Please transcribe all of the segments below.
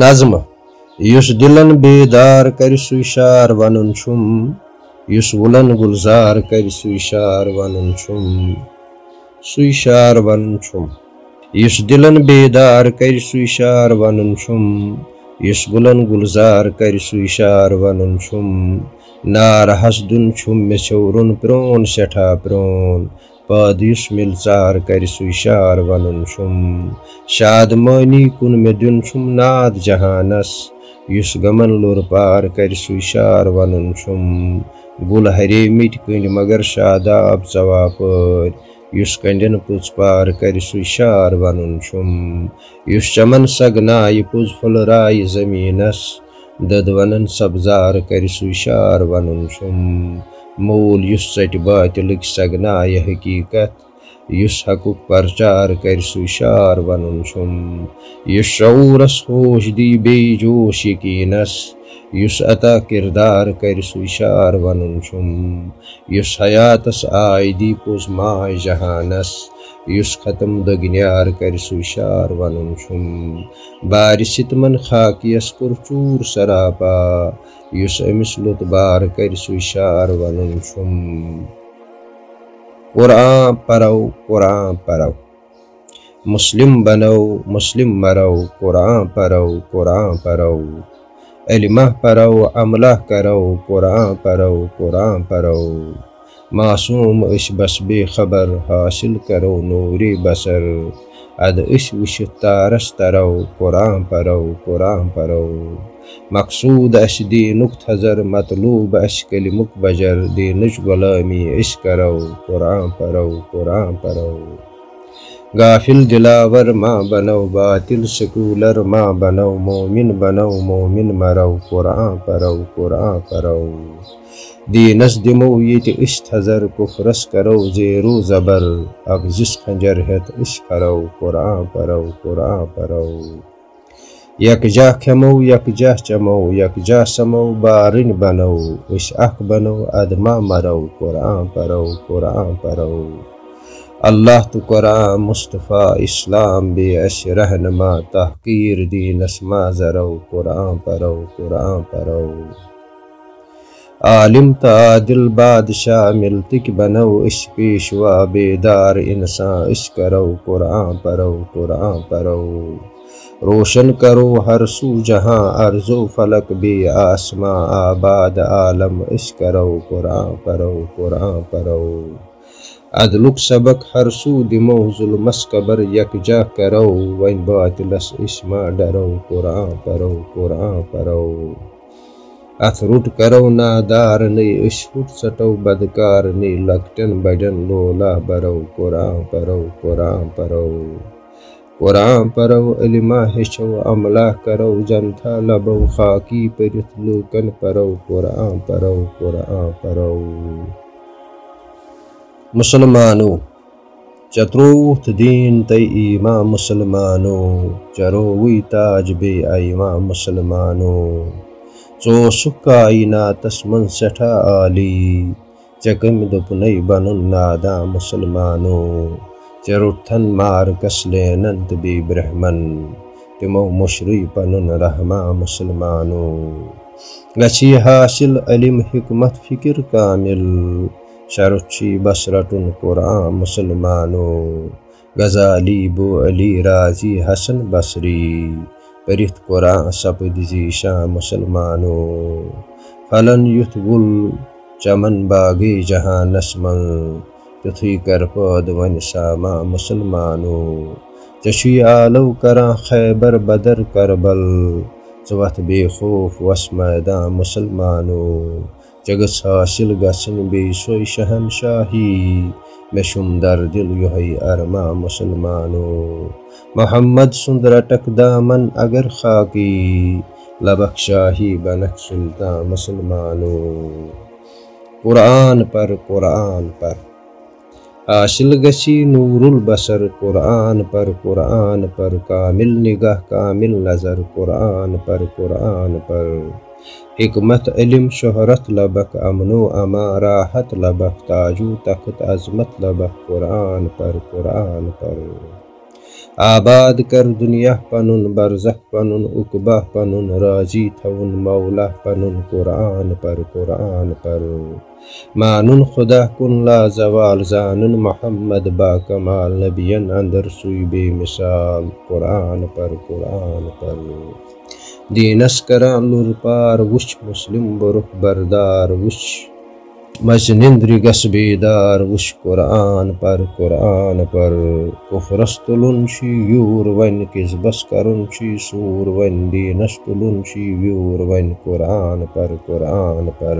نظم، یس دلن بیدار کر سو شار ون چھم، یس ولن گلزار کر سو شار ون چھم سو شار ون چھم، یس دلن بیدار کر سو شار ون چھم، یس ولن گلزار کر سو شار ون چھم، نار حسدن چھم مے چورن پرون سٹھا پرون پاد مل ژار کر سو شار ون چھم شاد مانی کن مے دن چھم ناد جہانس یس غمن لور پار کر سو شار ون چھم گل ہرے مٹ کن مگر شاداب ژوا پٲرۍ یس کنڈین پار کر سو شار ون چھم یس چمن سگنایہِ پوٚز پھُلرایہِ زمیٖنس دد ونن سبزار کر سو شار ون چھم مول یس ژٹہِ باطلٕکۍ سگنایہِ حقیٖقت، یس حقُک پرچار کر سو شار ون چھم یس شعوٗرس ہوش دی بیٚیہِ جوش یقینس، یس عطا کردار کر سو شار ون چھم یس حیاتس آے دی پوٚز ماے جہانس۔ یس ختم دگنیار کر سو شار ون چھم بارِ ستمن خاکیس کور چوٗر سراپا. یس أمِس لوٚت بار کر سو شار ون چھم قرآن پرو قرآن پرو. مسلم بنو، مسلم مرو. قرآن پرو قرآن پرو. علمہ پرو، عملہ کرو. قرآن پرو قرآن پرو. معصوم اش بس بے خبر حاصل کرو نور بصر اد اش وش تارس ترو قرآن پرو قرآن پرو. مقصود اش دینک تھزر مطلوب اش کلمک بجر. دینچ غلامی اش کرو قرآن پرو قرآن پرو. غافل دلاور ماں بنو باطل سکولر ماں بنو. مومن بنو مومن مرو. قرآن پرو قرآن پرو دینس دمو یہ اش تھزر کفرس کرو زیرو زبر اب جس خنجر ہت اش کرو قرآن پرو قرآن پرو۔ یکجا کھمو یکجا چمو یکجا سمو، بارن بنو اش اخ بنو ادما مرو، قرآن پرو قرآن پرو۔ اللہ تو قرآن، مصطفیٰ اسلام بے اش رہنما، تحقیر دینس ما ذرو قرآن پرو قرآن پرو۔ عالم تعادل بادشاہ ملتک بنو اش پیشوا بیدار انسان اش کرو قرآن پرو قرآن پرو۔ روشن کرو ہر سو جہاں ارض و فلک بے آسماں، آباد عالم اش کرو قرآن پرو قرآن پرو۔ عدلک سبق ہر سو دمو ظلمس قبر یکجا کرو ون باطلس اسما ڈرو، قرآن پرو قرآن پرو۔ اتھ کرو نادار نی أسۍ ہُٹ ژٹو بدکار نی لۄکٹٮ۪ن بڑٮ۪ن لولا برو قرآن پرو قرآن پرو قرآن پرو علما ہیٚچھو عملہ کرو جنتھا لبو خاکی پٔرِتھ لوٗکن پرو قرآن پرو قرآن پرو مسلمانو چترووُتھ دیٖن تۄہہِ ایٖما مُسلمانو چرووٕے تاج بیٚیہِ آیما مُسلمانو ژوسُکھ کایناتس منٛز سٮ۪ٹھاہ عالی ژےٚ کٔمۍ دوٚپنَے نادا مُسلمانو ژےٚ روٚٹتھن مارکس لینن برہمن تِمو مُشرٕے پنُن رحما مُسلمانو گژھی حاصل علم حکمت فکر کامل شرُط چھُے بس رٹُن قرآن مُسلمانو غزالی بو علی راضی حسن بصری پٔرِتھ قرآن سپد زیٖشان مُسلمانو پھلن یُتھ چمن باغے جہانس منٛز تیُتھُے کر پٲدٕ وۄنۍ ساما مُسلمانو ژےٚ چھُے آلو کران خیبر بدر کربل ژٕ بے خوف وس میدان مُسلمانو ژےٚ گٔژھ حٲصِل گژھٕنۍ بیٚیہِ سۄے شہنشاہی مےٚ چھُم در دِل یِہوے ارما مُسلمانو۔ محمد سُنٛد رٹکھ دامن اگر خاکی لبکھ شاہی بنکھ سُلطان مُسلمانو۔ قرآن پر قرآن پر۔ حاصل گژھی نوٗر البصر، قرآن پر قرآن پر۔ کامل نگاہ کامل نظر، قرآن پر قرآن پر۔ حکمت علم شہرت لبکھ امن و اما راحت لبکھ تاجو تخت عظمت لبکھ قرآن پر قرآن پر. آباد کر دنیا پنن، برزخ پنن، اقبہ پنن، راضی تھون، مولا پنن، قرآن پر قرآن پر. مانن خدا کن لا زوال، زانن محمد با کمال نبین اندر سوی بے مثال، قرآن پر قرآن پر. دینس کران لور پار وچ، مسلم برخ بردار وچ۔ مچ نندری گس بیدار وش قرآن پر قرآن پر۔ کفرس تلن چی یور ون کس بس کرن چی سور ون دینس تلن چی یور ون قرآن پر قرآن پر۔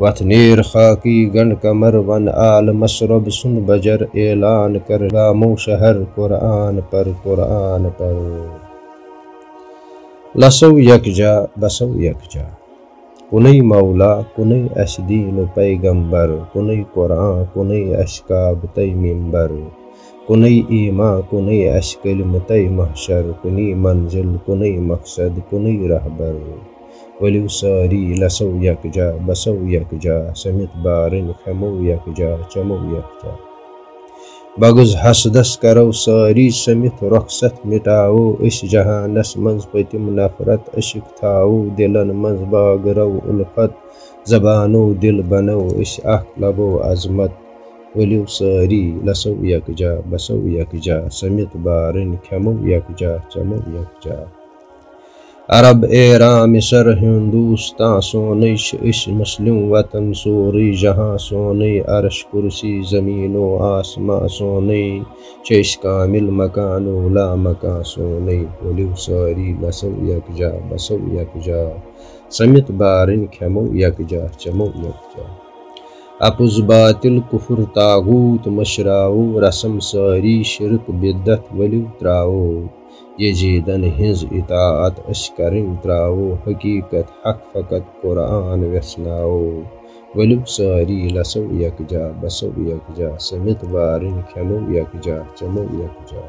وت نیر خاکی گن کمر، ون آل مسرب سن بجر اعلان کر۔ گامو شہر، قرآن پر قرآن پر۔ لسو یکجا بسو یکجا کُنی مولا کُنی اس دین و پیغمبر کُنی قرآن کُنی اس کعب تی ممبر کُنی ایمان کُنی اس کلم محشر۔ کُنی منزل کُنی مقصد کُنی رہبر۔ ولو ساری، لسو یکجا بسو یکجا سمت بارن کھمو یکجا چمو یکجا بغز حسدس کرو، ساری سمت رخصت مٹاو اس جہانس منز پتم نفرت اشک تھاو دلن منز باغرو الفت زبانو دل بنو، اس اخ لبو عظمت۔ ولو ساری، لسو یکجا بسو یکجا سمت بارن کھمو یکجا چمو یکجا عرب ایران مصر ہندوستان سونی اس مسلم وطن سوری جہاں سونی عرش کرسی زمین و آسمان سونی چیش کامل مکان و لا مکان سونی ولیو ساری بسو یک جا بسو یک جا۔ سمت بارن کھمو یک جا، چمو یک جا۔ اپز باطل کفر تاغوت مشراو رسم ساری شرک بدت ولیو تراو یزیدن ہنز اطاعت اس کرن تراو، حقیقت حق فقط قرآن وسناو ولو ساری لسو یکجا بسو یکجا سمت بارن کھمو یکجا چمو یکجا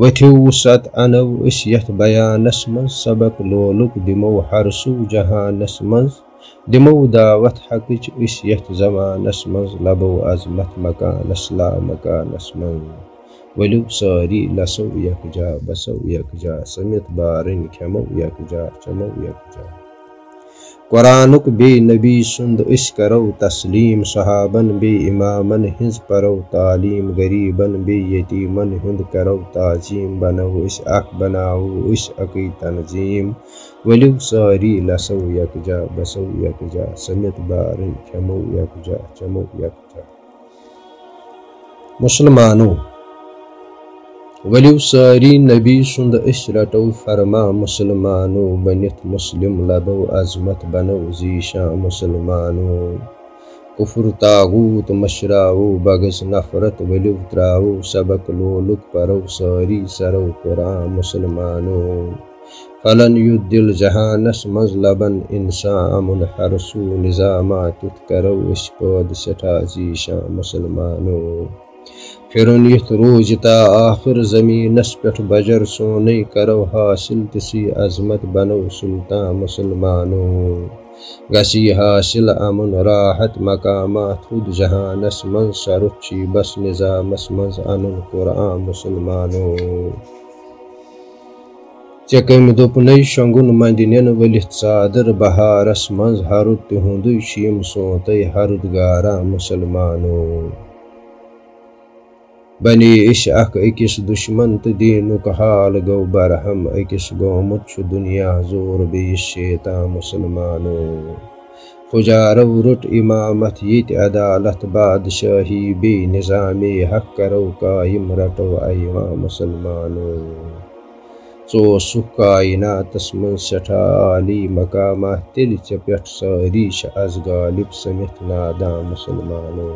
وتھیو ست انو اس یت بیانس من سبق لولک دمو حرسو جہانس من دمو دعوت حقچ اس یت زمانس من لبو عظمت مکانس لا مکانس من ولو ساری لسو یکجا بسو یکجا سمت بارن کھمو یکجا چمو یکجا قرآنک بے نبی سند اس کرو تسلیم صحابن بے امامن ہنز پرو تعلیم غریبن بے یتیمن ہند کرو تعظیم بنو اس اک بناو اس عقی تنظیم ولو ساری لسو یکجا بسو یکجا سمت بارن کھمو یکجا چمو یکجا مسلمانوں ولیو ساری نبی سند اس رٹو فرما مسلمانو بنت مسلم لبو عظمت بنو زیشا مسلمانو. کفر تاغوت مشراو بغز نفرت ولیو تراو، سبق لولک پرو ساری سرو قرآن مسلمانو. فلن یدل جہانس مزلبن انسان امن حرسو نظامات کرو اس پود سٹھا زیشا مسلمانو. پھرن یت روزتا آخر زمینس پہ بجر سونے کرو حاصل تسی عظمت بنو سلطان مسلمانو۔ گسی حاصل امن راحت مقامات خود جہانس من سرچی بس نظامس من ان قرآن مسلمانو۔ چکم دپن شنگن مندین ولت صادر بہارس من ہرد تہد شیم سونت ہرد گارا مسلمانو۔ بنی اش اخ اکس دشمن تو دینک حال گو برہم، اکس گومت دنیا زور بیس شیطا مسلمانو۔ خجارو رٹ امامت یت عدالت، بادشاہی بی نظامی حق کرو قائم رٹو ایوا مسلمانو۔ ژو سکھ من سٹھا عالی مقامات تیل ژے پٮ۪ٹھ سٲری چھِ از غالب سمت نادا مسلمانو۔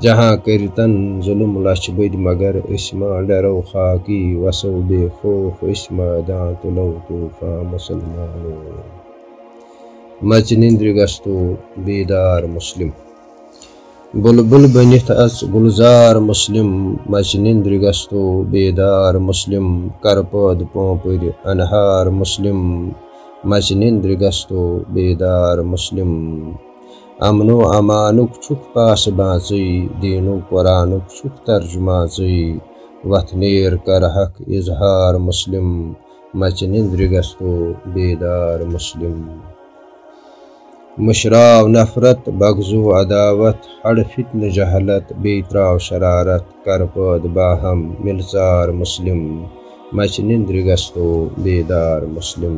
جہاں کرتن ظلم لچھ بد مگر اسما ڈرو خاکی وسو بے خوف اسما دان تلو طوفان مسلمانو مچ نندر گستو بیدار مسلم. بلبل بنت از گلزار مسلم مچ نندر گستو بیدار مسلم کرپد پوپر انہار مسلم مچ نندر گستو بیدار مسلم. امن و امانک چھک پاس بانچی دین و قرآنک چھک ترجماچی وتھ نیر کر حق اظہار مسلم، مچ نندر گستو بیدار مسلم. مشراو نفرت بغزو عداوت، ہڑ فتن جہلت بی تراو شرارت کر پود باہم ملزار مسلم، مچ نندر گستو بیدار مسلم.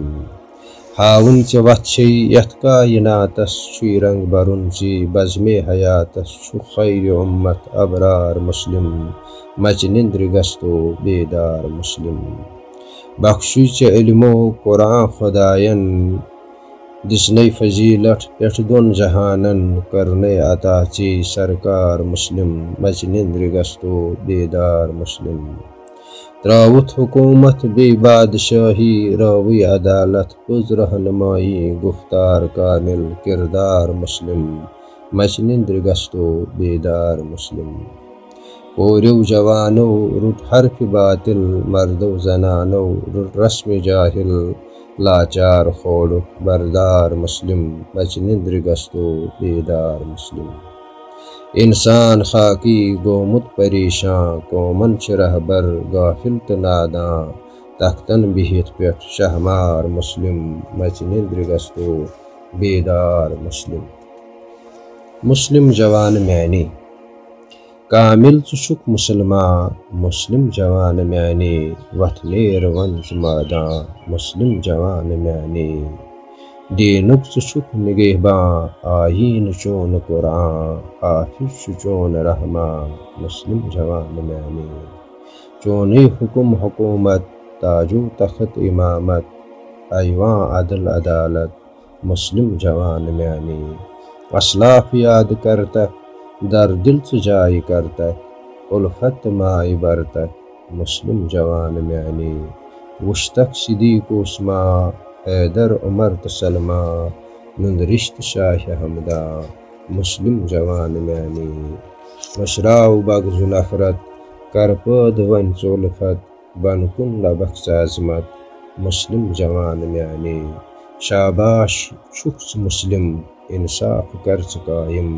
ہاون ژے وتھے یتھ کائناتس چھُے رنگ برُن زی بزمے حیاتس چھُ خیر اُمت ابرار مسلم مچ نندر گستو بیدار مسلم. بخشی ژے علمو قرآن خدایَن دِژنے فضیلت پٮ۪ٹھ دۄن جہانن کٔرنے عطا ژے سرکار مسلم مچ نندر گستو بیدار مسلم. تراوت حکومت بے بادشاہی، راوی عدالت پز رہنمائی، گفتار، کامل، کردار مسلم مجنندر گستو بیدار مسلم۔ کوریو جوانو رٹ حرف باطل مردو زنانو رٹ رسم جاہل، لاچار خوڑک بردار مسلم مجنندر گستو بیدار مسلم۔ انسان خاکی گومت پریشان قومن رہبر غافل تو ناداں، تختن بہت پہ شہمار مسلم، مچ نندر گستو بیدار مسلم۔ مسلم جوان میانی کامل ٹھک مسلمان، مسلم جوان میانی وتھ نیر ون مادان مسلم جوان میانی دینک ٹھک نگہبان، آئین چون قرآن حافظ چون رحمان، مسلم جوان میانی چون حکم حکومت، تاجو تخت امامت، ایوان عدل عدالت، مسلم جوان میانی اسلاف یاد کرتا در دل جائے کرتا الفت مائی برتا مسلم جوان میانی وشتک صدیق عثمان حیدر عمر تسلما نند رشت شاہ حمدہ مسلم جوان میانی مشراو بغز نفرت کر پد ون ژولفت بن کن لبخ عظمت مسلم جوان میانی شاباش چھک مسلم انصاف کر قائم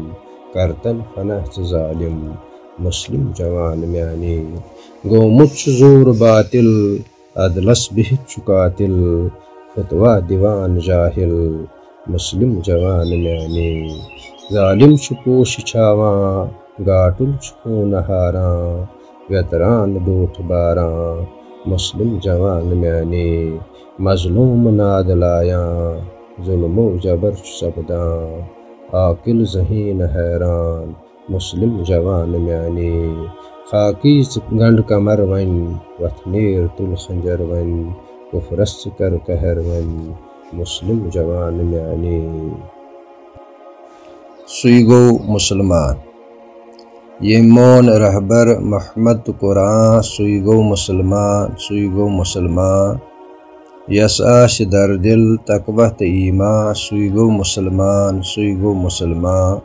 کرتن فنہ ظالم مسلم جوان میانی گومت زور باطل عدلس بہت قاتل فتوا دیوان جاہل مسلم جوان میانی ظالم پوش چھاوان گاٹل خون ہاران ویتران ڈوٹھ باران، مسلم جوان میانی مظلوم ناد لایاں، ظلم و جبر سپدان عاقل ذہین حیران، مسلم جوان میانی خاکی گنڈ کمر ون وتھ نیر تل خنجر ون کفرس کر کہر ون مسلم جوان میانی۔ سوئی مسلمان، یہ مون رہبر محمد قرآن سوئیگو مسلمان سوئیگو مسلمان۔ یس در دل تقوت ایما سوئیگو مسلمان، سوئی گو مسلمان۔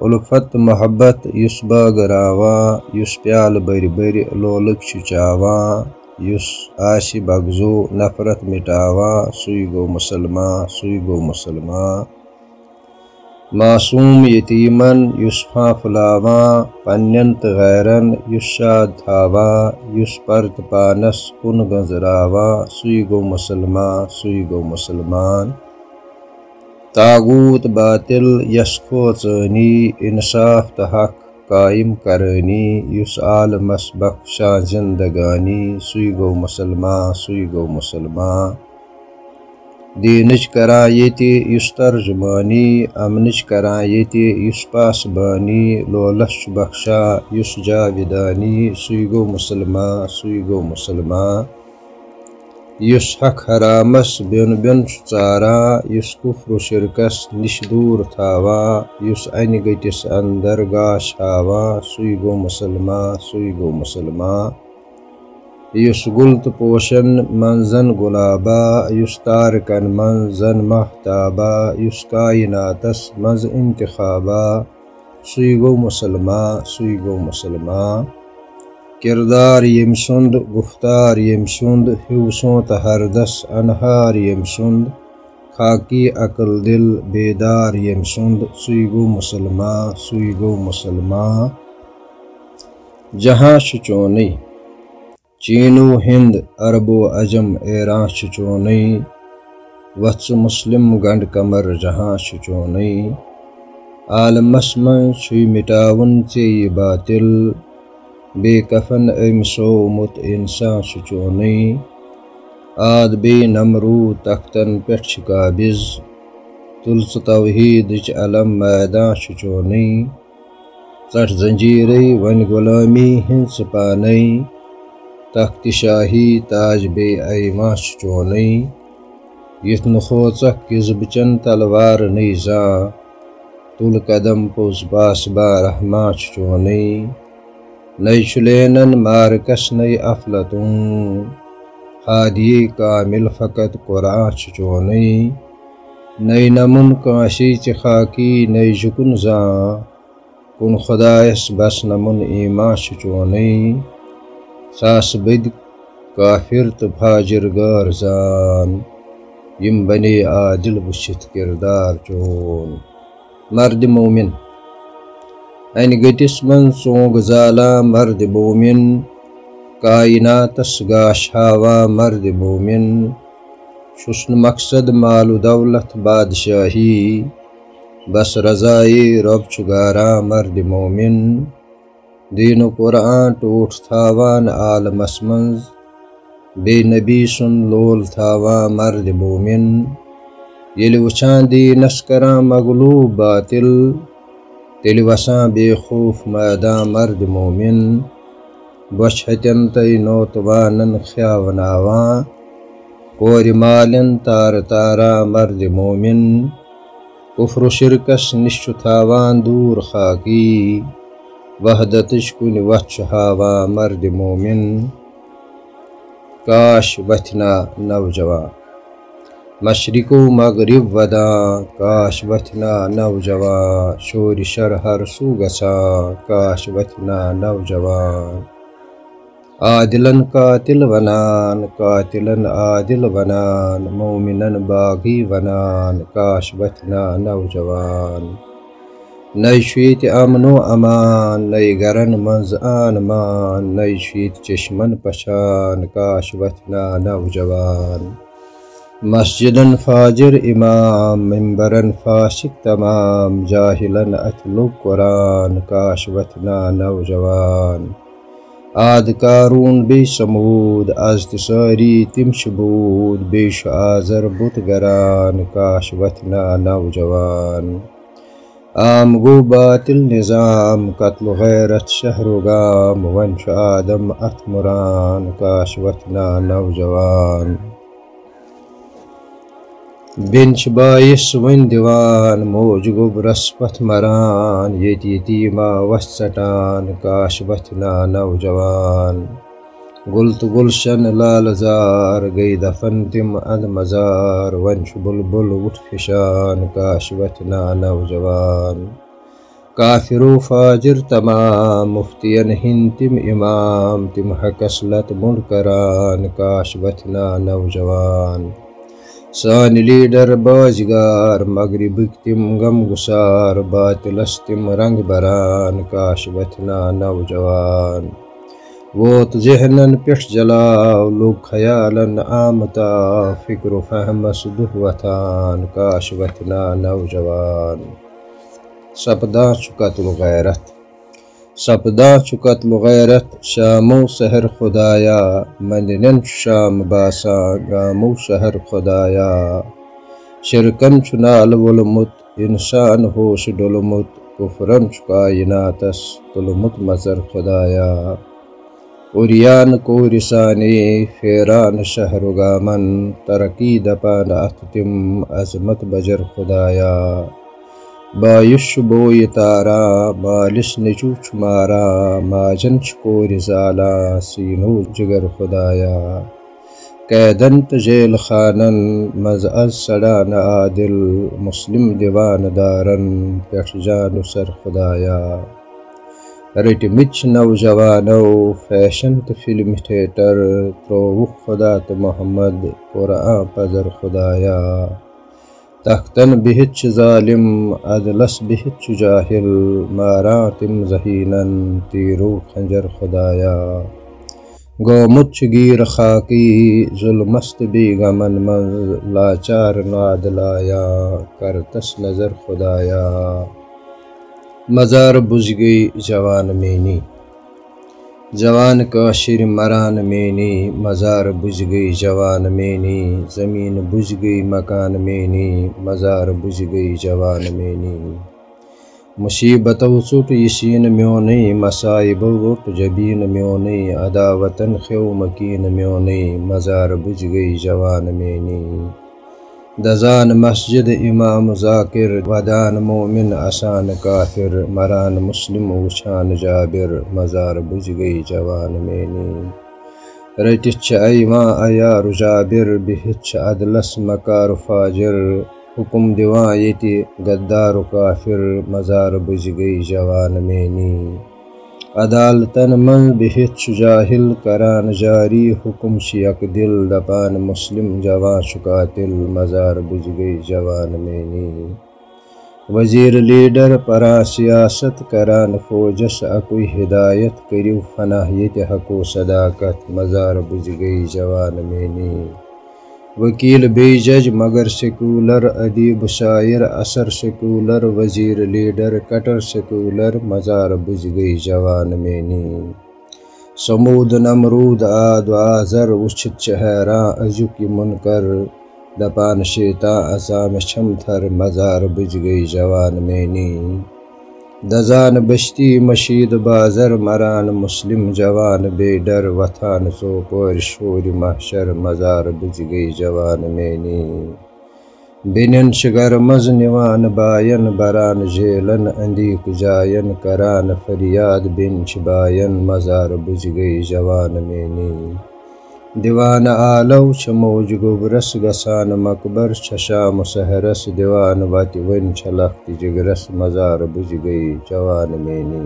الفت محبت، یس باغراوا یس پیال بر بر لولک چاواں یس آش بغزو نفرت مٹاوا، سوئی گو مسلمان سوئی گو مسلمان معصوم یتیمن یس پھانپھلاواں پنن غیرن یس شاد یس پرت پانس کن گنزراواں سوئی گو مسلمان سوئی گو مسلمان۔ تاغوت باطل یس کھوژنی انصاف تو حق قائم کرنی یس عالمس بخشا زندگانی، سوئی گو مسلمان سوئی گو مسلمان دینچ کران یتی یس ترجمانی امنچ کران یتی یس پاسبانی۔ لولس بخشا یس جاویدانی، سوئی گو مسلمان سوئی گو مسلمان یس حق حرامس بین بین ژاران یس کفر شرکس نش دور تھاوان یس ان گٹس اندر گاش ہاوان سوئی گو مسلمان سوئی گو مسلمان یس گل تو پوشن منزن گلابا، یس تارکن منزن محتابا، یس کائناتس مز انتخابا۔ سوئی گو مسلمان سوئی گو مسلمان کردار یم سند، گفتار یم سند ہیوسوں ہردس انہار یم سند، خاکی عقل دل، بیدار یم سند، سوئی گو مسلمان سوئی گو مسلمان جہاں شچونی چینو ہند، عرب و عجم ایران چونی وس مسلم گنڈ کمر، جہاں چونی عالمس من مٹاون ٹھیک باطل۔ بے کفن ام سومت انسان چونی آد بے نمرو تختن پہ قابض تل توحید علم میدان چونی ٹٹ زنجیر ون غلامی ہند پانے تخت شاہی تاج بے ایما چونی یت نوچک کسبچن تلوار نیزا تل قدم پوز باس بارحما چونی نئی چلینن مارکس نئی افلتوں ہادی کامل فقط قرآن چونی نئی نمن کاشی چخاکی نئی جکن زاں کن خدایس بس نمن ایما چونی ساس بد کافر تو فاجر غار زان یم بنے عادل وچھت کردار چون مرد مومن ان گٹس من سونگ زالا مرد مومن کائناتس گاشاوا مرد مومن چھسن مقصد مال و دولت بادشاہی، بس رضائی رب چگارا مرد مومن۔ دین و قرآن ٹوٹ تھاوان عالمس منز، بے نبی سن لول تھاوان مرد مومن۔ یل وچان دینس کران مغلوب باطل۔ تیل بے خوف میدان مرد مومن بچ ہتن نوتوانن خیاوناوان کور مالن تار تارا مرد مومن، کفر و شرکس نش دور خاکی وحدتش کن وچ ہاوا مرد مومن۔ کاش وتھنا نوجوان۔ مشرق و مغرب ودا، کاش وتھنا نوجوان، شور شر ہر سو گسا، کاش وتھنا نوجوان۔ عادلن قاتل ونان قاتلن عادل ونان مومنن باغی ونان، کاش وتھنا نوجوان۔ نئی شیت امن و امان نئی گرن منز آن مان نئی شیت چشمن پچھان کاش وتھنا نوجوان۔ مسجدن فاجر إمام ممبرن فاسق تمام جاہلن أتلو قرآن کاش وتھنا نوجوان آد کارون بی سمود از تساری تم شبود بیش آزر بت گران کاش وتھنا نوجوان عام گو باطل نظام قتل غیرت شہر و گام ونش آدم ات مران کاش وتھنا نوجوان بنچ باعث ون دیوان، موج گوب رسپت مران یت یتیما وس ژٹان کاش وتھنا نوجوان۔ گل تو گلشن لال زار، گئی دفن تم اند مزار۔ ونچ بلبل اٹھ فشان، کاش وتھنا نوجوان۔ کافر و فاجر تمام مفتین ہند تم امام۔ تم حکسلت منڈ کران، کاش وتھنا نوجوان۔ سان لیڈر بازگار مغربک تم غم گسار باطلس تم رنگ بران، کاش وتھنا نوجوان۔ ووت ذہنن پٮ۪ٹھ جلاو لوگ خیالن آمتا، فکر و فہمس دہ وتھان کاش وتھنا نوجوان۔ سپدا چھُ قتل غیرت۔ سپدا چھُ قتل غیرت شامو سحر خدایا مندنن شام باسان گامو شہر خدایا. شرکن چھُ نال وولمُت اِنسان ہوش ڈولمُت کفرن چھُ کائناتس تُلمُت مزر خدایا. اُریان کورسانے پھیران شہر گامن، ترقی دپان اتھ تم عظمت بجر خدایا. Bayışboyitara, malis necuç mara, macen çkori zala, sinu cigar hudaya. Kaydan tejel khanan, mazaz sarana adil, muslim divan daran, pehjanu ser hudaya. رټ میچ نو جوانو فیشن ته فلم ټیټر تروخ خدا ته محمد قرآن پزر خدایا تختن بہت ظالم عدلس بہت جاہل مارا تم ذہینن تیرو خنجر خدایا. گومت گیر خاکی، ظلمست بی گمن من، لاچار ناد لایا کرتس نظر خدایا. مزار بج گئی جوان مینی. جوان کاشر مران مینی، مزار بج گئی جوان مینی، زمین بج گئی مکان مینی، مزار بج گئی جوان مینی۔ مصیبت ژوٚٹ یہِ سیٖن میونٕے مسایب روٚٹ جبیٖن عداوتن کھیو مکیٖن میونٕے مزار بُج گٔے جوان میٛٲنی دزان مسجد اِمام ذاکر، ودان مومِن اسان کافر، مران مسلم وٕچھان جابر، مزار بُج گٔے جوان میٛٲنی رٔٹِتھ چھِ ایوان عیار جابر عدلس مکار فاجر۔ حکم دِوان ییٚتہِ غدار کافر، مزار بُج گٔے جوان میٛٲنی عدالتن منٛز بِہِتھ چھُ کران جاری حُکم چھِ یکہٕ دِل دپان مُسلِم جوان چھُ قاتِل مزار بُج گٔے جوان میٛٲنی وزیٖر لیٖڈر پران سیاست کران فوجس اکُے ہدایت کٔرِو فنہ ییٚتہِ حقو صداقت مزار بُج گٔے جوان میٛٲنی وکیل بے جج، مگر سیکولر ادیب شاعر، اثر سیکولر وزیر لیڈر، کٹر سیکولر مزار بج گئی جوان میٛٲنی سموٗد نمروٗد، آد آزر وٕچھِتھ چھِ حیران أزیُک یہِ مُنکر دپان شیتا اژان مےٚ چھم تھر مزار بج گئی جوان میٛٲنی دزان بستی مشیٖد بازر مران مسلم جوان بے ڈر وۄتھان ژوپورِ شورِ محشر مزار بُج گٔے جوان میٛٲنی بیٚنٮ۪ن چھِ گرٕ منٛز نِوان باین بران جیلن أنٛدیٖک جاین کران فریاد بیٚنہِ چھِ باین مزار بُج گٔے جوان میٛٲنی دِوان آلو چھِ موج گوٚبرس گژھان مقبر چھےٚ شام سحرس دِوان وتہِ وۄنۍ چھےٚ لۄکٹہِ جگرس مزار بُج گٔے جوان میٛٲنی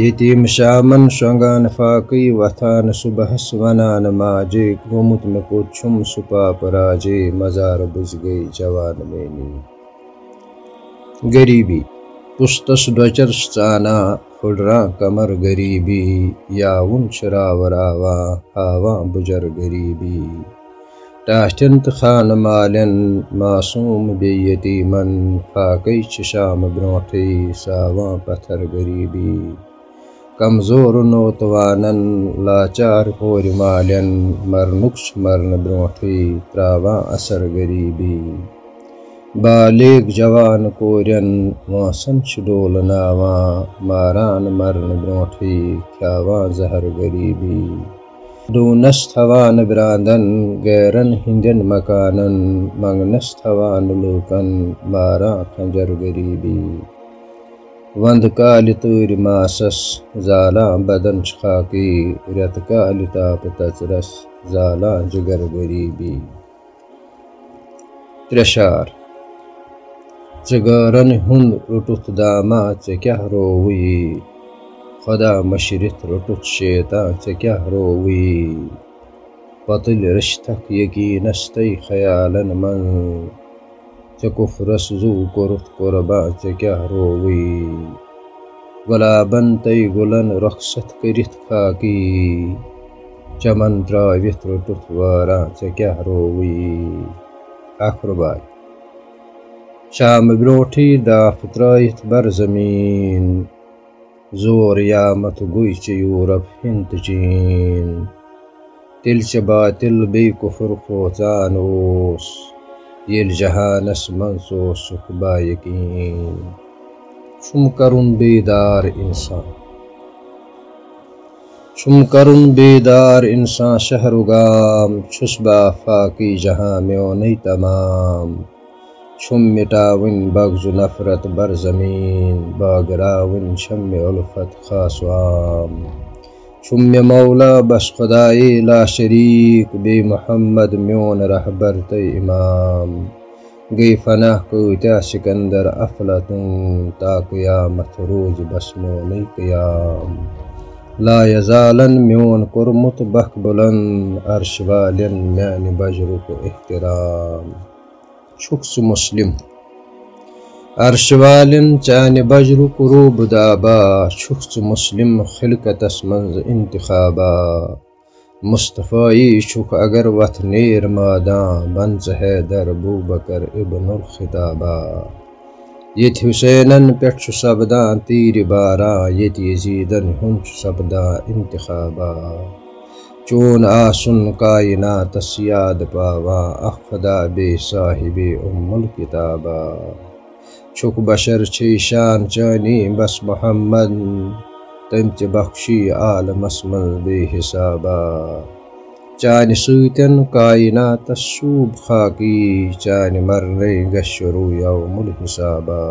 یتیٖم شامن شۄنٛگان فاقٕے وۄتھان صُبحس ونان ماجے گوٚمُت مےٚ کوٚت چھُم سُہ پاپہٕ راجے مزار بُج گٔے جوان میٛٲنی غریٖبی پُستس ڈۄچر چھِ ژانان کمر غریٖبی یاوُن چھُ راوٕ راوان ہاوان بُجر غریٖبی۔ ٹاٹھٮ۪ن تہٕ خانہٕ مالٮ۪ن معصوٗم بیٚیہِ یتیٖمن فاقے چھِ پتھر غریٖبی۔ کمزور نوتوانن، لاچار کورِ مالٮ۪ن مرنُک چھُ مرنہٕ برونٛٹھٕے تراوان اثر غریٖبی۔ بالیغ جوان کورٮ۪ن وٲنسن چھِ ڈولناوان ماران مرنہٕ برونٛٹھٕے کھیاوان زہر غریٖبی ڈوٗنس تھاوان برٛانٛدن گیرن ہٕنٛدٮ۪ن مکانن منٛگنس تھاوان لوٗکن ماران کھنجر غریٖبی ونٛدٕ کالہِ تۭرِ ماسس زالان بدن چھُ خاکٕے رٮ۪تہٕ کالہِ تاپہٕ تژرس زالان جگر غریٖبی ترٛےٚ ژِگارن ہُنٛد روٚٹُتھ داما ژےٚ کیٛاہ رووٕے خۄدا مٔشرِتھ روٚٹُتھ شیتا ژےٚ کیٛاہ رووٕے پتٕلۍ رٔچھتکھ یقیٖنس تٔے خیالن منٛز ژےٚ کُفرس زوٗ کوٚرُتھ قۄربان ژےٚ کیٛاہ رووٕے گۄلابن چمن ترٲوِتھ روٚٹُتھ وٲران ژےٚ کیٛاہ رووٕے اکھ رُباے شامہٕ برونٛٹھٕے ڈاپھ بر زمیٖن، زور یامتھ گُہۍ چھِ یوٗرپ ہِنٛد تہٕ چیٖن۔ تیٚلہِ چھِ باتِل بیٚیہِ کُفُر کھوژان اوس ییٚلہِ جہانس منٛز اوسُکھ با یقیٖن۔ چھُم کرُن بیدار اِنسان۔ چھُم کرُن بیدار انسان اِنسان شہرُگام چھُس بہٕ آفاقٕے جہاں میونٕے تمام۔ چھُم مِٹاوٕنۍ بغضُ نفرت بر زمیٖن بٲگراوٕنۍ چھم مےٚ خاص عام. چھُم مےٚ مولا بس خۄدایے لا شریٖک بیٚیہِ محمد میون رحبر تہٕ اِمام. گٔے فنہ کۭتیاہ سِکندر افلتوٗن تا قیامتھ روزِ بس میونٕے قیام. لا یزالن میون کوٚرمُت بکھ بُلنٛد، عرش والٮ۪ن میانہِ بجرُک احترام. چھُکھ ژٕ مُسلِم. عرش والٮ۪ن چانہِ بجرُک دابا چھُکھ ژٕ مُسلِم خلقتس منٛز مصطفی چھک اگر وتھ نیر مادان بن حیدر بو بکر ابن الخطابہ یت حسینن پہ سپدان تیر باران یت یزیدن ہن سپدان انتخابا. چون آسن کائناتس یاد پاواں اخدا بے صاحب ام الکتابہ چھک بشر چھ شان چانی بس محمد تم تہ بخشی عالمس من بے حسابہ. چانہ ستن کائناتس شوب خاکی چانہ مرنے گشرو یوم الحسابہ.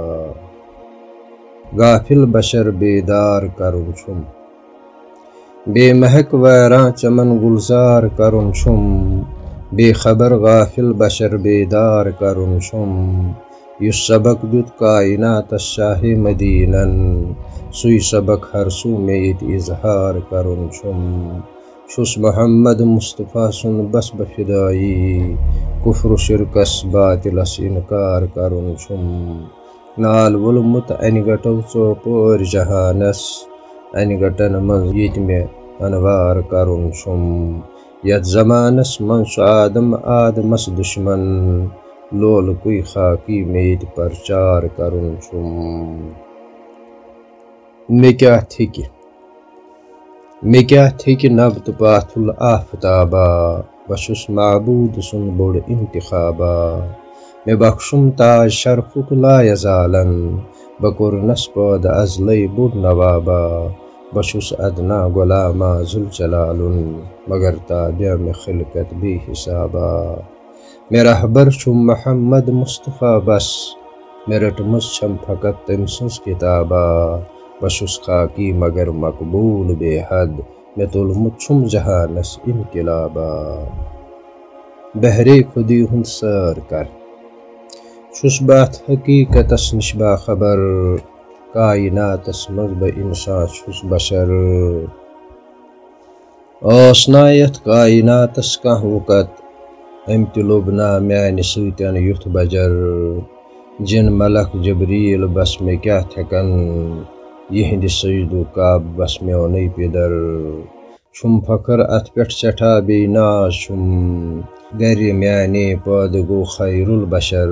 غافل بشر بیدار کرن چھم بے مہک ویران چمن گلزار کرن چھم بے خبر غافل بشر بیدار کرن چھم یس سبق دیت کائناتس شاہ مدینن سی سبق ہر سو میت اظہار کرن چھم چھس محمد مصطفیٰ سن بس بفدائی، کفر شرکس باطلس انکار کرن چھم نال ولمت ان گٹو ژوپور جہانس ان گٹن من یت مے انوار کرن چھم یت زمانس من سو آدم آدمس دشمن لول کوئی خاکی میت پرچار کرن چھم مے کیا تھکہ مے کیا تھکہ نبت پاتھ الآفتابا بشس معبود سن بوڑ انتخابا مے بخشم تاج شرفک لا یزالن بکر نسپد ازلے بوڑ نوابا، بشس ادنا غلاما ذل مگر تابع میں خلقت بھی حسابا. میرا حبر چھم محمد مصطفیٰ بس میرا ٹمس چھم فقط تمسس کتابا. بشس خاکی مگر مقبول بے حد میں تلمت چھم جہانس انقلابا. بہرے خودی ہند سر کر چھس بات حقیقتس نش با خبر کائناتس مز بہ انسان چھس بشر اوسنایت کائناتس کانٛہہ وقت ام تہ لوبنا میانہ ستن بجر. جن ملک جبریل بس مے کیا تھکن یہند سجدو کاب بس میونے پیدر چھم فخر ات پٹھ سٹھا بے ناز چھم گر میانے پاد گو خیر البشر۔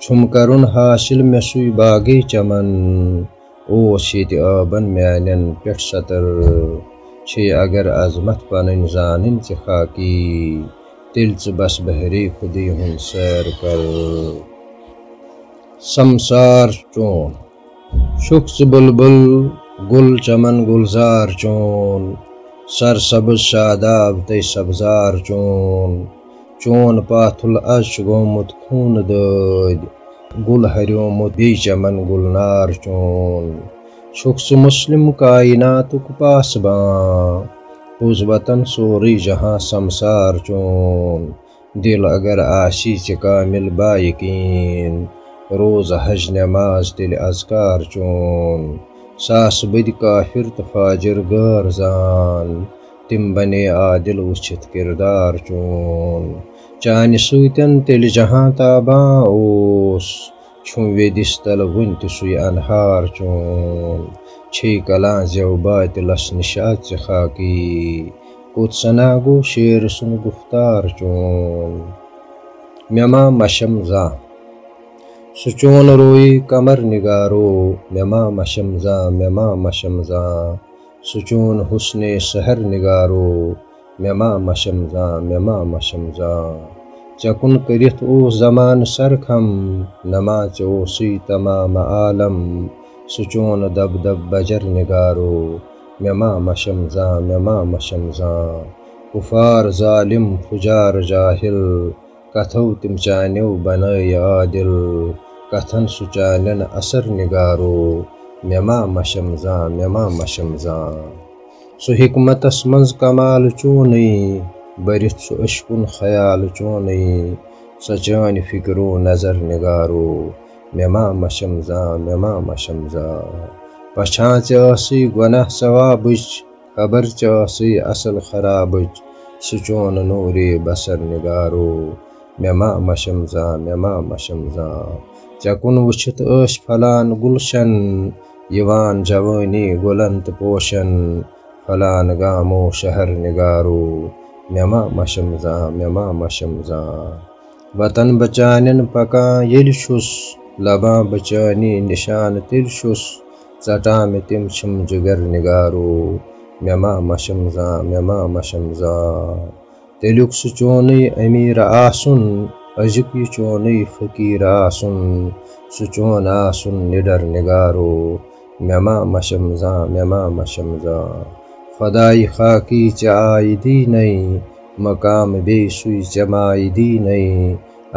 چھم کرن حاصل مے سوی باغی چمن۔ اوس یت آبن میانن پٹھ سطر چھ اگر عظمت پنن زانن ژ خاکی۔ تیل ژ بس بہری خودی ہن سیر کر۔ سمسار چون۔ شک ژ بلبل گل چمن گلزار چون۔ سر سبز شاداب تے سبزار چون چون پاتھل از گومت خون دٲدۍ گل ہریومت بی چمن گلنار چون۔ شک ژ مسلم کائناتُک پاسبان، پوٚز وطن سورُے جہاں سمسار چون۔ دل اگر آسی ژےٚ کامل با یقیٖن، روز حج نٮ۪ماز تیٚلہِ اذکار چون۔ ساس بٔدۍ کافر تہٕ فاجر غٲر زان، تِم بنے عادل وٕچھِتھ کِردار چون۔ چانہِ سۭتٮ۪ن تیٚلہِ جہاں تاباں اوس چھُم ویدِس تل وٕنہِ تہِ سُے انہار چون۔ چھے کلاں زٮ۪و باتِلس نِشات ژےٚ خاکی کوٚت سنا گوٚو شیر سُنٛد گُفتار چون۔ مےٚ ما مشم زانٛہہ سُہ چون روی قمر نگارو مےٚ ما مشم زانٛہہ مےٚ ما چون سحر نگارو مےٚ ما مشم زانٛہہ مےٚ ما مشم زانٛہہ ژےٚ سرخم نما ژےٚ اوسُے تمام عالم۔ سُہ چون دب دب بجر نگارو مےٚ ما مشم زانٛہہ مےٚ ما ظالم، فُجار جاہل، کتھو تِم چانیو بنٲے عادل۔ کتھن سُہ چانٮ۪ن اثر نگارو مےٚ ما مشم زانٛہہ ما سُہ حکمتس منٛز کمال چونٕے بٔرِتھ سُہ أشکُن خیال چونٕے سۄ چٲنۍ فِکرو نظر نگارو مےٚ ما مشم زانٛہہ مےٚ پچھان ژےٚ ٲسٕے گۄناہ ثوابٕچ خبر ژےٚ ٲسٕے اصل خرابٕچ سُہ چون نوٗرے بسر نگارو مےٚ ما مشم زانٛہہ مےٚ مشم زانٛہہ ژےٚ پھلان گُلشن، یِوان جوٲنی گُلن تہٕ پوشن فلان گامو شہر نگارو مےٚ ما مشم زان وطن بچانٮ۪ن پکان ییٚلہِ چھُس لبان بچٲنی نِشان تیٚلہِ چھُس ژٹان مےٚ تِم چھِم جِگر نگارو مےٚ ما مشم زان مےٚ ما مشم زان تیٚلیُک أزیُک یہِ چونٕے فقیٖر آسُن سُہ چون نگارو مےٚ ما مشم زان مےٚ خاکی ژےٚ آیہِ دیٖنَے مقام بیٚیہِ سُے ژےٚ مایہِ دیٖنَے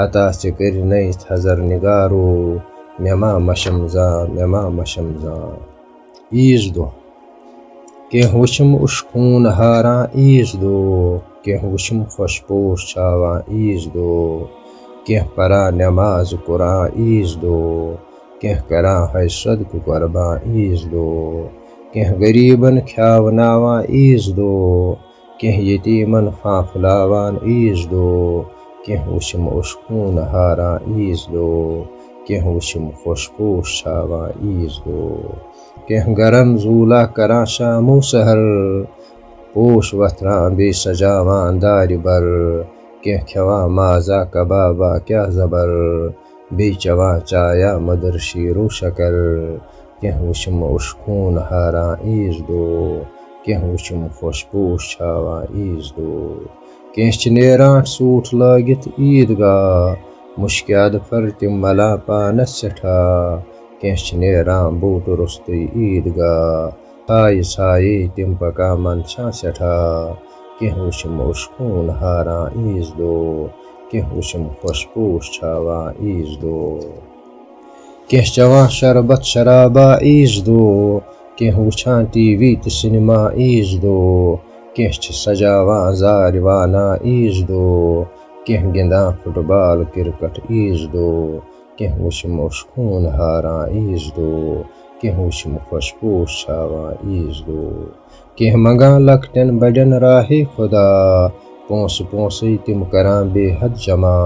عطا ژےٚ کٔرنَے تھزر نگارو مےٚ ما مشم زان مےٚ ما مشم زان عیٖز دۄہ کینٛہہ وٕچھم اُشخوٗن ہاران عیٖز دۄہ کینٛہہ وٕچھم پوش چھاوان عیٖز دۄہ کینٛہہ پران نٮ۪ماز قُران عیٖز دۄہ کینٛہہ کران حج صدقہٕ قۄربان عیٖز دۄہ کینٛہہ غریٖبن کھیاوناوان عیٖز دۄہ کینٛہہ یتیٖمن فانفلاوان عیٖز دۄہ کینٛہہ وٕچھم اوٚشخوٗن ہاران عیٖز دۄہ کینٛہہ وٕچھم خۄش پوش چھاوان عیٖز دۄہ کینٛہہ گرن زوٗلا کران شامو سحر، پوش وۄتھران بیٚیہِ سجاوان دارِ بر کینٛہہ کھٮ۪وان مازا کبابا کیٛاہ زبر؟ بیٚیہِ چٮ۪وان چایا مدر شیٖرو شکر۔ کینٛہہ وٕچھم اوٚشخوٗن ہاران عیٖز دۄہ کینٛہہ وٕچھم خۄش پوش چھاوان عیٖز دۄہ کینٛہہ چھِ نیران سوٗٹھ لٲگِتھ عیٖدگاہ، مُشکیاد فر تِم ملان پانس سٮ۪ٹھاہ کینٛہہ چھِ نیران بوٗٹہٕ روٚستُے عیٖدگاہ ژھایہِ ژھایے تِم پکان منٛدچھان سٮ۪ٹھاہ کینٛہہ وٕچھم اوٚشخوٗن ہاران عیٖز دۄہ کینٛہہ وٕچھم خۄش پوش چھاوان عیٖز دۄہ کینٛہہ چٮ۪وان شربت شرابا عیٖز دۄہ کینٛہہ وٕچھان ٹی وی تہٕ سِنِما عیٖز دۄہ کینٛہہ چھِ سجاوان زارِ وانا عیٖز دۄہ کینٛہہ گِنٛدان فُٹ بال کِرکٹ عیٖز دۄہ کینٛہہ وٕچھم اوٚشخوٗن ہاران عیٖز دۄہ کینٛہہ وٕچھم خۄش پوش چھاوان عیٖز دۄہ کینٛہہ منٛگان لۄکٹٮ۪ن بڑٮ۪ن راہے خۄدا پونٛسہٕ پونٛسَے تِم کران بے حد جمع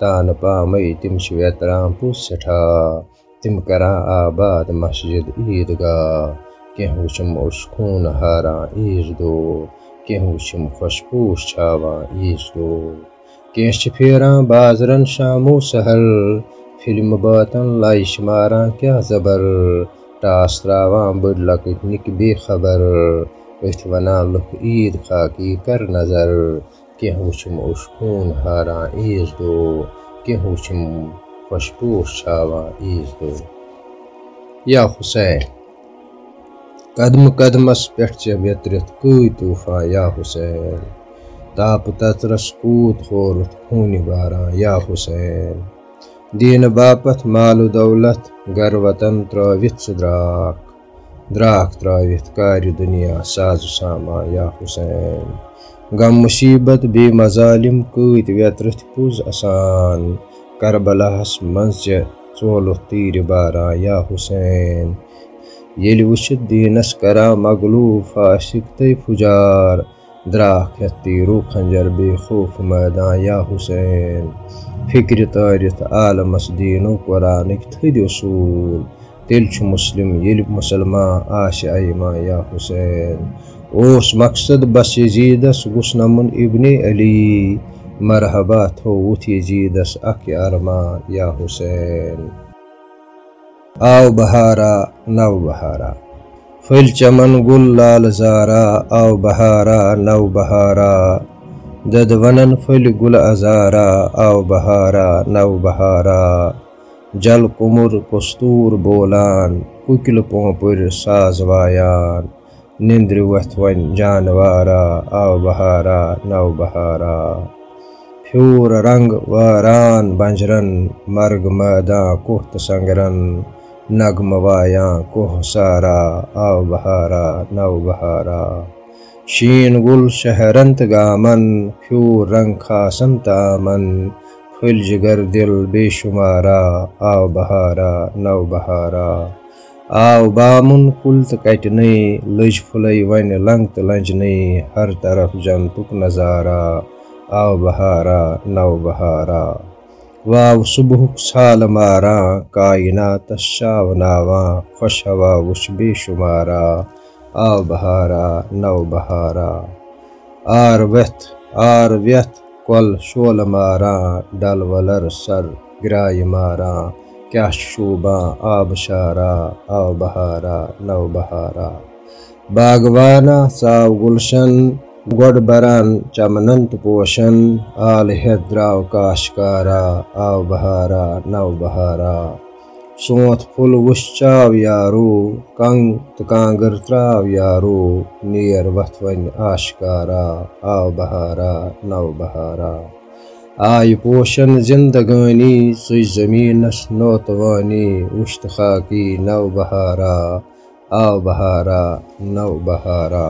تانہٕ پامے تِم چھِ ویتران پوٚز سٮ۪ٹھاہ کران آباد مسجد عیٖدگاہ کینٛہہ وٕچھم اوٚشخوٗن ہاران عیٖز دۄہ کینٛہہ وٕچھم خۄش پوش چھاوان عیٖز دۄہ کینٛہہ پھیران بازرن شامو سحر فِلمہٕ بٲتن لایش ماران کیٛاہ زبر ٹاس تراوان بٔڑۍ لۄکٕٹۍ بے خبر أتھۍ وَنان لُکھ عیٖد خاکی کر نظر. کینٛہہ وٕچھم اوٚشخوٗن ہاران عیٖز دۄہ کینٛہہ وٕچھم خۄش پوش چھاوان عیٖز دۄہ یا حُسین قدمہٕ قدمس پٮ۪ٹھ ژےٚ ویترِتھ کۭتۍ طوٗفان؟ یا حُسین تاپہٕ تژرس کوٗت ہورُتھ خوٗنہِ باران؟ یا حُسین دِنہٕ باپتھ مالہٕ دولت گرٕ وطن ترٲوِتھ ژٕ درٛاکھ درٛاکھ ترٲوِتھ کارِ دُنیا، سازٕ سامان، یا حُسین۔ غم، مُصیبت بیٚیہِ مظالِم، کۭتۍ ویترِتھ پوٚز اَسان کربلاہس منٛز ژےٚ ژولُتھ تیٖرِ باران، یا حُسین۔ ییٚلہِ وٕچھِتھ دیٖنس کران مغلوٗف آسِکھ تہٕ پھُجار دراك التيرو خنجر بيخوف ميدان يا حسين فكر تاريخ عالمس دينو قرانك تهدي أصول. تلچ مسلم يلب مسلمان آش أيما يا حسين اوس مقصد بس يزيدس غسنمن ابن علي تو هو وتيزيدس أكي أرما يا حسين آو بهارا نو بهارا. پھٔلۍ چمن گُل لال زارا آو بہارا نو بہارا ددونن پھٔلۍ گُل ازارا آو بہارا نو بہارا جل کُمُر کستوٗر بولان کُکِلہٕ پوپٕرۍ ساز وایان نِندرِ وۄتھِ وۄنۍ جانوارا آو بہارا نو بہارا پھیوٗر رنٛگ وٲران بنجرن مرگ مٲدان کُہ سنگرن نغمہٕ وایان کُہ سارا، آو بہارا، نو بہارا۔ شیٖن گُل شہرن تہٕ گامن پھیوٗر رنٛگ خاصن تامن۔ پھٔلۍ جِگر دِل بے شُمارا، آو بہارا، نو بہارا۔ آو بامُن کُل تہٕ کَٹنَے لٔج پھُلے وۄنۍ لنٛگ تہٕ لنجنَے ہر طرف جنتُک نظارا، آو بہارا، نو بہارا۔ واو صُبحُک ژھالہٕ ماران کایناتس شاوناوان خۄش ہوا وٕچھ بے شُمارا، آو بہارا، نو بہارا۔ آر ویتھ آر ویتھ کۄل شولہٕ ماران ڈل ولر سر گرایہِ ماران کیٛاہ شوٗبان آبہٕ شارا، آو بہارا، نو بہارا۔ باغوانا ژاو گُلشن گۄڈٕ بران چمنن پوشن آلہٕ ہٮ۪تھ کاشکارا آو بہارا نو بہارا سونٛتھ پھُل وٕچھ چاو یارو کنٛگ تہٕ کانٛگٕر یارو نیر وتھ وۄنۍ آشکارا آو بہارا نو بہارا آیہِ پوشن زندگٲنی سُچ زٔمیٖنس نوتوانی وٕچھتہٕ خاکی نو بہارا آو بہارا نو بہارا